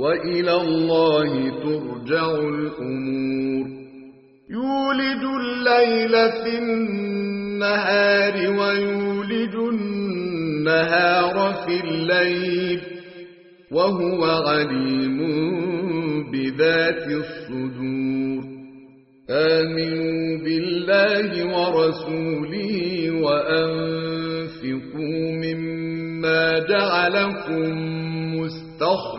وإلى الله ترجع الأمور. يولد الليل في النهار ويولد النهار في الليل وهو عليم بذات الصدور. آمنوا بالله ورسوله وأنفقوا مما جعلكم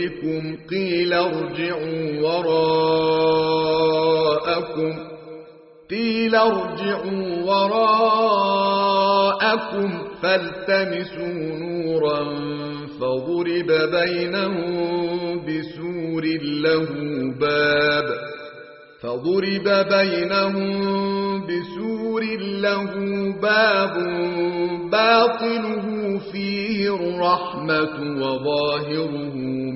نوركم قيل ارجعوا وراءكم قيل ارجعوا وراءكم فالتمسوا نورا فضرب بينهم بسور له باب فضرب بينهم بسور له باب باطنه فيه الرحمة وظاهره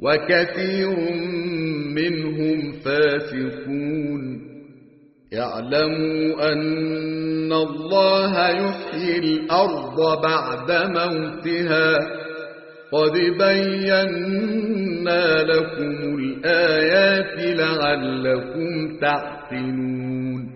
وكثير منهم فاسقون. يعلموا أن الله يحيي الأرض بعد موتها. قد بينا لكم الآيات لعلكم تعقلون.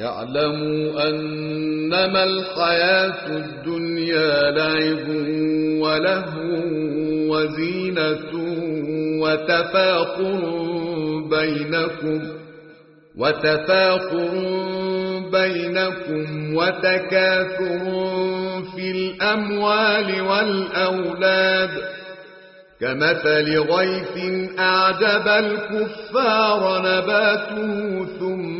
يعلموا أنما الحياة الدنيا لعب ولهو وزينة وتفاقر بينكم وتفاقر بينكم وتكاثر في الأموال والأولاد. كمثل غيث أعجب الكفار نباته ثم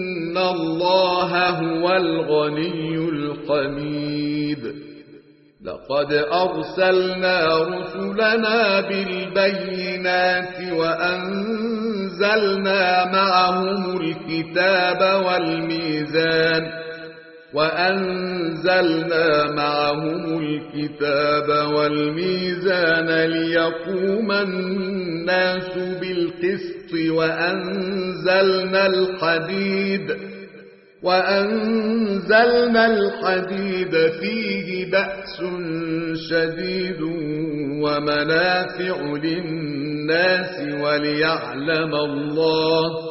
الله هو الغني الحميد لقد أرسلنا رسلنا بالبينات وأنزلنا معهم الكتاب والميزان وأنزلنا معهم الكتاب والميزان ليقوم الناس بالقسط وأنزلنا الحديد وأنزلنا الحديد فيه بأس شديد ومنافع للناس وليعلم الله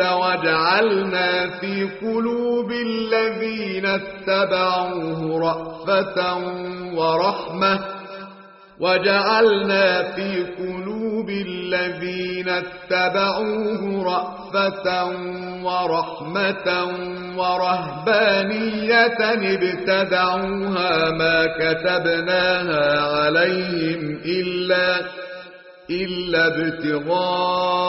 وجعلنا في قلوب الذين اتبعوه رأفة ورحمة وجعلنا في قلوب الذين اتبعوه رأفة ورحمة ورهبانية ابتدعوها ما كتبناها عليهم إلا إلا ابتغاء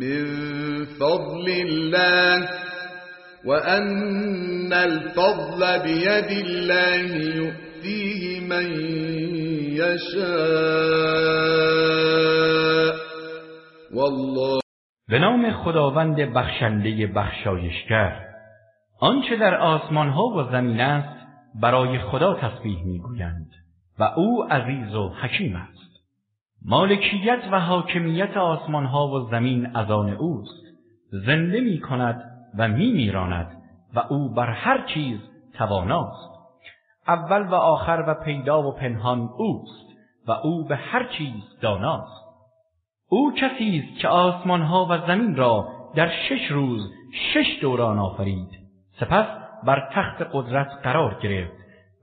من فضل الله وأن الفضل بيد الله يؤتيه من يشاء. والله به نام خداوند بخشنده بخشایشگر آنچه در آسمان ها و زمین است برای خدا تسبیح می‌گویند و او عزیز و حکیم است. مالکیت و حاکمیت آسمان ها و زمین از آن اوست. زنده می کند و می میراند و او بر هر چیز تواناست. اول و آخر و پیدا و پنهان اوست و او به هر چیز داناست. او کسی است که آسمان ها و زمین را در شش روز شش دوران آفرید. سپس بر تخت قدرت قرار گرفت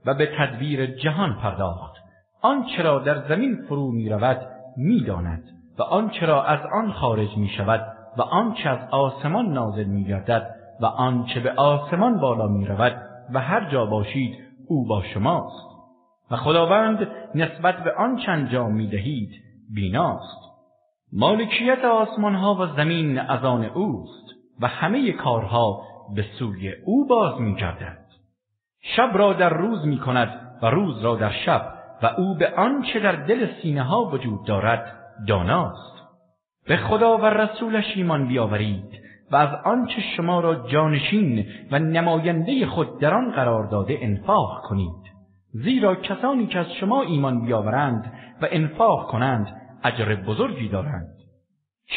و به تدبیر جهان پرداخت. آنچه را در زمین فرو می رود می داند و آنچه را از آن خارج می شود و آنچه از آسمان نازل می گردد و آنچه به آسمان بالا می رود و هر جا باشید او با شماست و خداوند نسبت به آنچه انجام می‌دهید بیناست مالکیت آسمان ها و زمین از آن اوست و همه کارها به سوی او باز می گردد. شب را در روز می کند و روز را در شب و او به آنچه در دل سینه ها وجود دارد داناست. به خدا و رسولش ایمان بیاورید و از آنچه شما را جانشین و نماینده خود در آن قرار داده انفاق کنید. زیرا کسانی که از شما ایمان بیاورند و انفاق کنند اجر بزرگی دارند.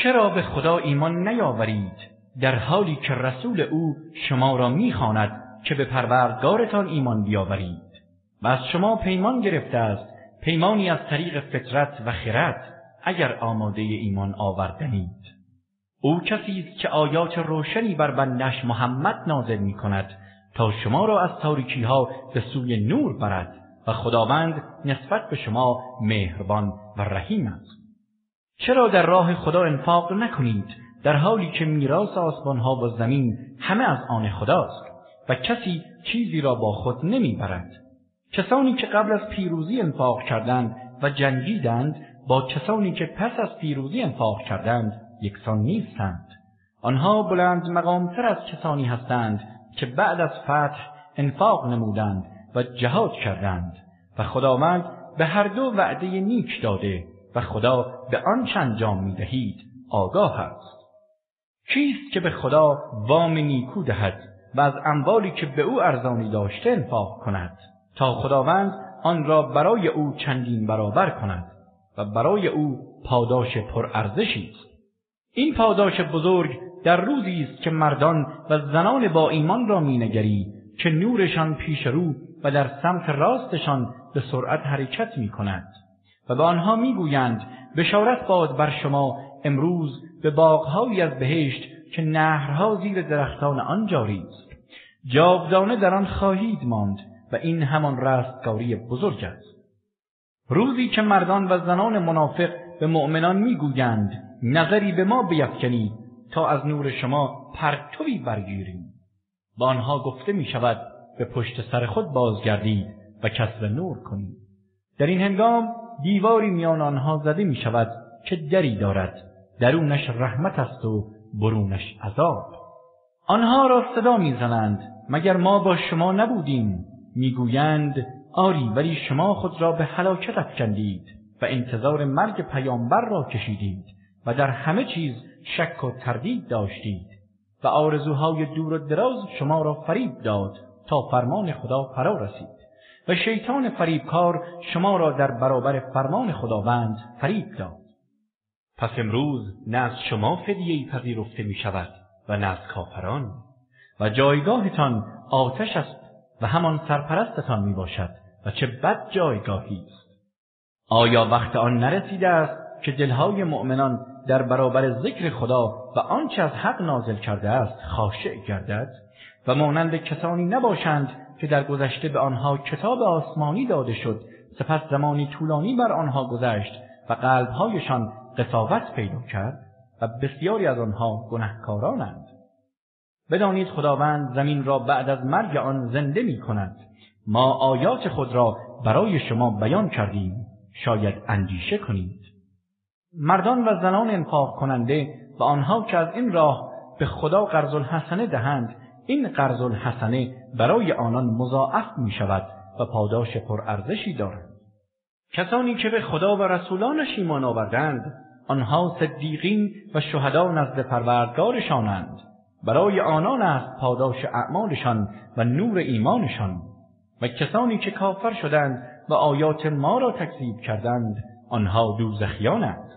چرا به خدا ایمان نیاورید در حالی که رسول او شما را می‌خواند که به پروردگارتان ایمان بیاورید و از شما پیمان گرفته است پیمانی از طریق فطرت و خرد اگر آماده ایمان آوردنید. او کسی است که آیات روشنی بر بنده‌اش محمد نازل می کند تا شما را از تاریکی ها به سوی نور برد و خداوند نسبت به شما مهربان و رحیم است. چرا در راه خدا انفاق نکنید؟ در حالی که میراث آسمانها و زمین همه از آن خداست و کسی چیزی را با خود نمی‌برد. کسانی که قبل از پیروزی انفاق کردند و جنگیدند با کسانی که پس از پیروزی انفاق کردند یکسان نیستند. آنها بلند مقامتر از کسانی هستند که بعد از فتح انفاق نمودند و جهاد کردند و خداوند به هر دو وعده نیک داده و خدا به آنچه انجام می‌دهید آگاه است. کیست که به خدا وام نیکو دهد و از اموالی که به او ارزانی داشته انفاق کند؟ تا خداوند آن را برای او چندین برابر کند و برای او پاداش پرارزشی است. این پاداش بزرگ در روزی است که مردان و زنان با ایمان را مینگری که نورشان پیش رو و در سمت راستشان به سرعت حرکت می کند و به آنها می‌گویند بشارت باد بر شما امروز به باغهایی از بهشت که نهرها زیر درختان آن جاری است جاودانه در آن خواهید ماند. و این همان رستگاری بزرگ است. روزی که مردان و زنان منافق به مؤمنان می‌گویند نظری به ما بیفکنید تا از نور شما پرتوی برگیریم. با آنها گفته می شود به پشت سر خود بازگردید و کسب نور کنید. در این هنگام دیواری میان آنها زده می شود که دری دارد. درونش رحمت است و برونش عذاب. آنها را صدا می‌زنند مگر ما با شما نبودیم؟ می‌گویند آری ولی شما خود را به هلاکت افکندید و انتظار مرگ پیامبر را کشیدید و در همه چیز شک و تردید داشتید و آرزوهای دور و دراز شما را فریب داد تا فرمان خدا فرا رسید و شیطان فریبکار شما را در برابر فرمان خداوند فریب داد. پس امروز نه از شما فدیه‌ای پذیرفته می شود و نه از کافران. و جایگاهتان آتش است و همان سرپرستتان می باشد و چه بد جایگاهی است. آیا وقت آن نرسیده است که دلهای مؤمنان در برابر ذکر خدا و آنچه از حق نازل کرده است خاشع گردد؟ و مانند کسانی نباشند که در گذشته به آنها کتاب آسمانی داده شد سپس زمانی طولانی بر آنها گذشت و قلبهایشان قساوت پیدا کرد و بسیاری از آنها گنهکارانند. بدانید خداوند زمین را بعد از مرگ آن زنده می کند ما آیات خود را برای شما بیان کردیم. شاید اندیشه کنید. مردان و زنان انفاق کننده و آنها که از این راه به خدا قرض الحسنه دهند این قرض الحسنه برای آنان مضاعف می شود و پاداش پرارزشی دارد. کسانی که به خدا و رسولانش ایمان آوردند آنها صدیقین و شهدا نزد پروردگارشانند. برای آنان است پاداش اعمالشان و نور ایمانشان. و کسانی که کافر شدند و آیات ما را تکذیب کردند آنها دوزخیانند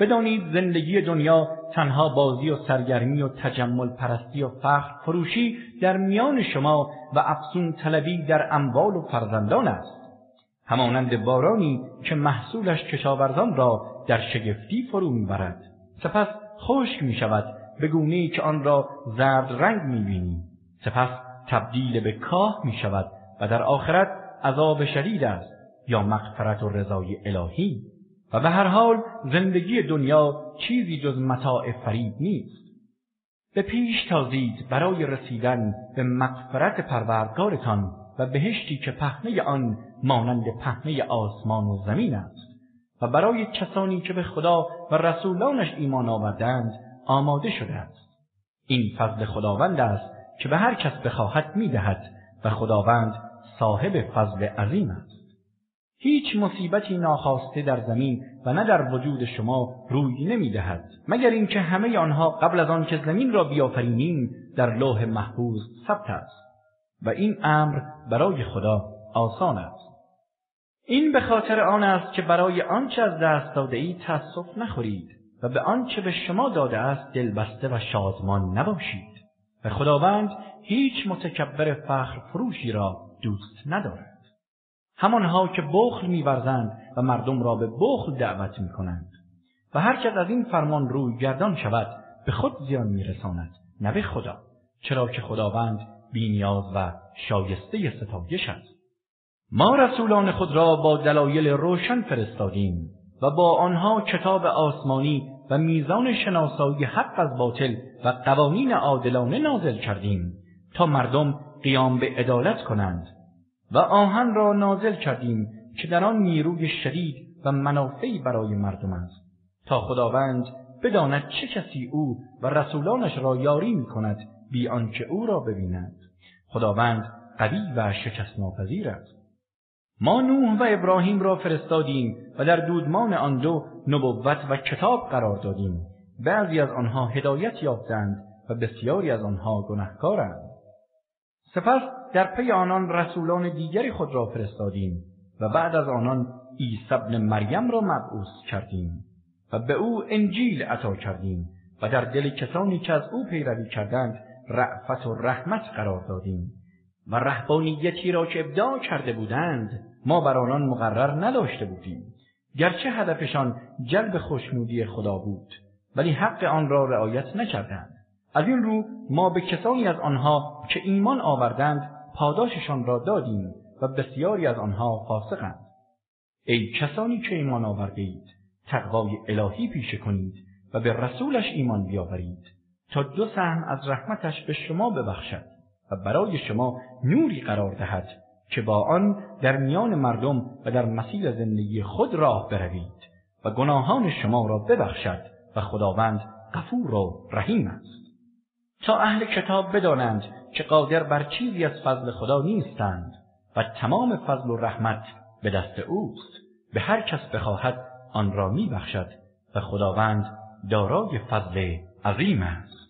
بدانید زندگی دنیا تنها بازی و سرگرمی و تجمل پرستی و فخر فروشی در میان شما و افزون طلبی در اموال و فرزندان است. همانند بارانی که محصولش کشاورزان را در شگفتی فرو می‌برد. سپس خشک می شود به گونه که آن را زرد رنگ می سپس تبدیل به کاه می شود و در آخرت عذاب شدید است یا مغفرت و رضای الهی. و به هر حال زندگی دنیا چیزی جز متاع فریب نیست. به پیش تازید برای رسیدن به مغفرت پروردگارتان و بهشتی که پهنه آن مانند پهنه آسمان و زمین است. و برای کسانی که به خدا و رسولانش ایمان آوردند آماده شده است. این فضل خداوند است که به هر کس بخواهد می‌دهد و خداوند صاحب فضل عظیم است. هیچ مصیبتی ناخواسته در زمین و نه در وجود شما روی نمی‌دهد مگر اینکه همه آنها قبل از آن که زمین را بیافرینیم در لوح محفوظ ثبت است. و این امر برای خدا آسان است. این به خاطر آن است که برای آنچه از دست داده اید تأسف نخورید. و به آنچه به شما داده است دلبسته و شادمان نباشید. و خداوند هیچ متکبر فخر فروشی را دوست ندارد. همانها که بخل میورزند و مردم را به بخل دعوت می‌کنند. و هر کس از این فرمان روی گردان شود به خود زیان میرساند نه به خدا. چرا که خداوند بینیاز و شایسته ستایش است. ما رسولان خود را با دلایل روشن فرستادیم و با آنها کتاب آسمانی و میزان شناسایی حق از باطل و قوانین عادلانه نازل کردیم تا مردم قیام به عدالت کنند و آهن را نازل کردیم که در آن نیروی شدید و منافعی برای مردم است تا خداوند بداند چه کسی او و رسولانش را یاری می کند بی آنکه او را ببیند. خداوند قوی و شکست ناپذیر است. ما نوح و ابراهیم را فرستادیم و در دودمان آن دو نبوت و کتاب قرار دادیم. بعضی از آنها هدایت یافتند و بسیاری از آنها گنهکارند سپس در پی آنان رسولان دیگری خود را فرستادیم و بعد از آنان عیسی ابن مریم را مبعوث کردیم و به او انجیل عطا کردیم و در دل کسانی که از او پیروی کردند رأفت و رحمت قرار دادیم و رهبانیتی را که ابداع کرده بودند ما بر آنان مقرر نداشته بودیم. گرچه هدفشان جلب خشنودی خدا بود ولی حق آن را رعایت نکردند. از این رو ما به کسانی از آنها که ایمان آوردند پاداششان را دادیم و بسیاری از آنها فاسقند. ای کسانی که ایمان آورده اید تقوای الهی پیشه کنید و به رسولش ایمان بیاورید تا دو سهم از رحمتش به شما ببخشد و برای شما نوری قرار دهد که با آن در میان مردم و در مسیر زندگی خود راه بروید و گناهان شما را ببخشد و خداوند غفور و رحیم است. تا اهل کتاب بدانند که قادر بر چیزی از فضل خدا نیستند و تمام فضل و رحمت به دست اوست به هر کس بخواهد آن را میبخشد و خداوند دارای فضل عظیم است.